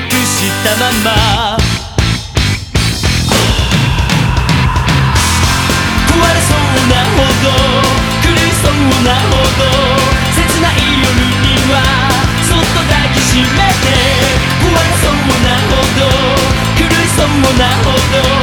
くしたまま。壊れそうなほど苦しそうなほど切ない夜にはそっと抱きしめて壊れそうなほど苦しそうなほど。